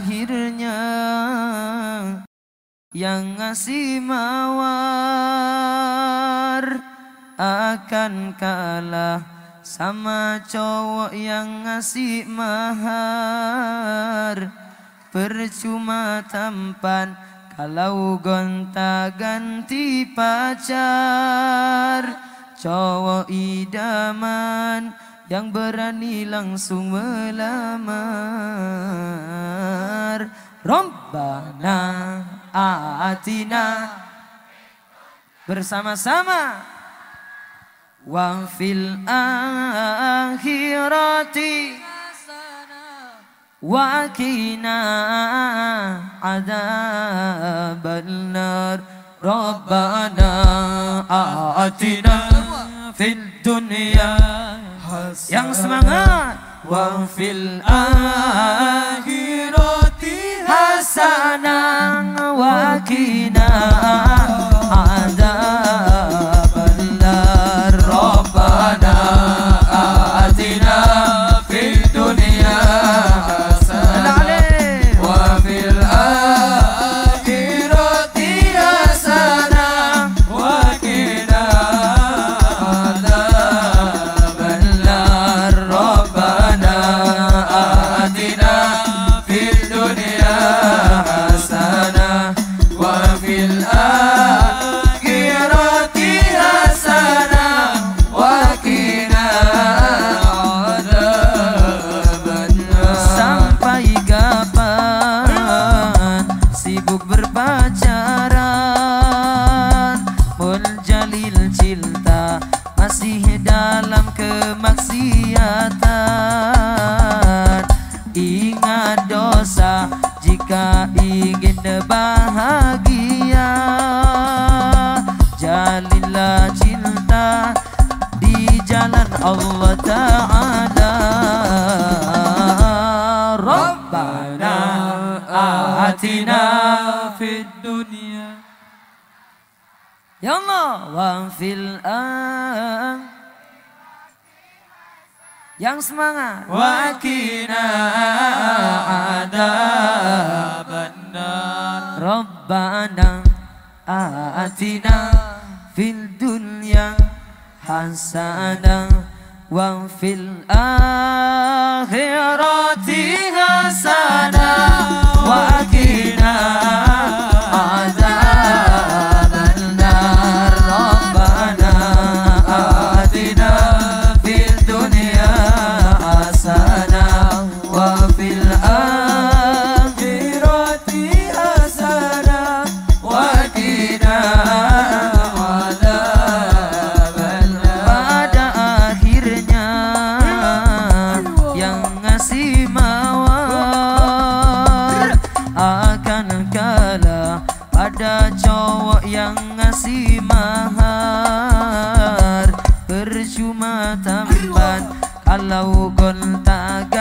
akhirnya yang ngasih mawar akan kalah sama cowok yang ngasih mahar. Percuma tampan kalau gonta ganti pacar. Cowok idaman yang berani langsung melamar. Robbana atina. Bersama-sama. Wa fil akhirati. Wa qina adzaban nar. Rabbana atina fid dunya yang semangat. Wa fil akhirati hasanah wa kemaksiatan. Ingat dosa jika ingin bahagia jalinlah cinta di jalan Allah Ta'ala. Rabbana atina fid dunya. Ya Allah wa fil an Yang semangat. Wa qina adzaban nar Rabbana atina fil dunya hasanah wa fil akhirati hasanah mawar akan kalah pada cowok yang ngasih mahar. Percuma tampan kalau gontaga